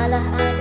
Salah ada